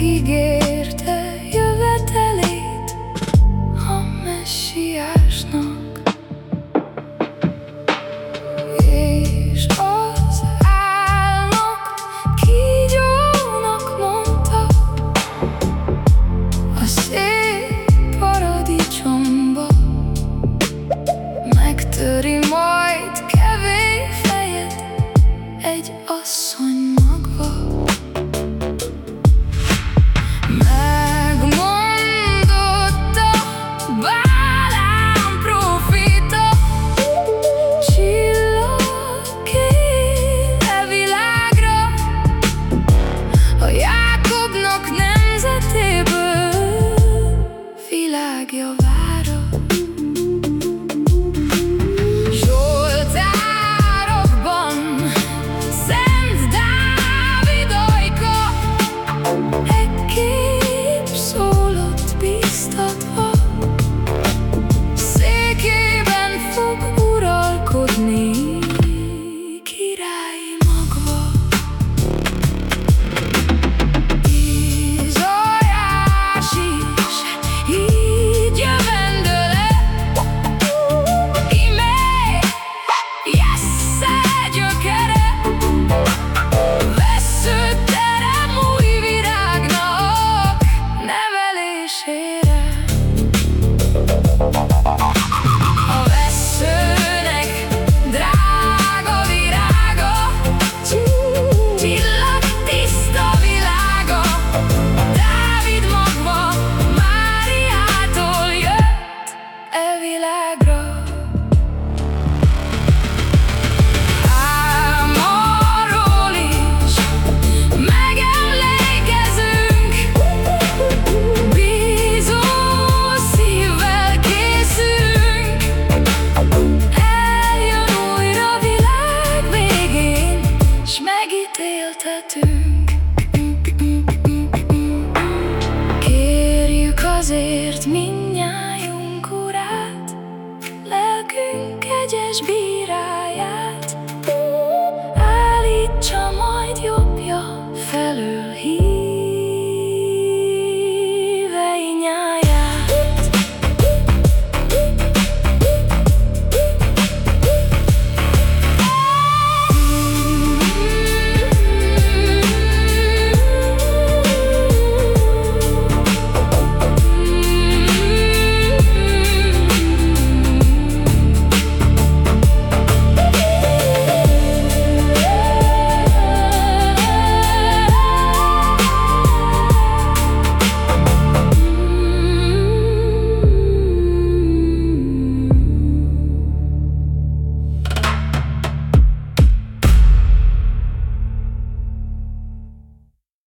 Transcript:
megígérte jövetelét a messiásnak. És az állnak kígyónak mondta, a szép paradicsomba megtöri majd kevés fejet egy asszony. forgive je.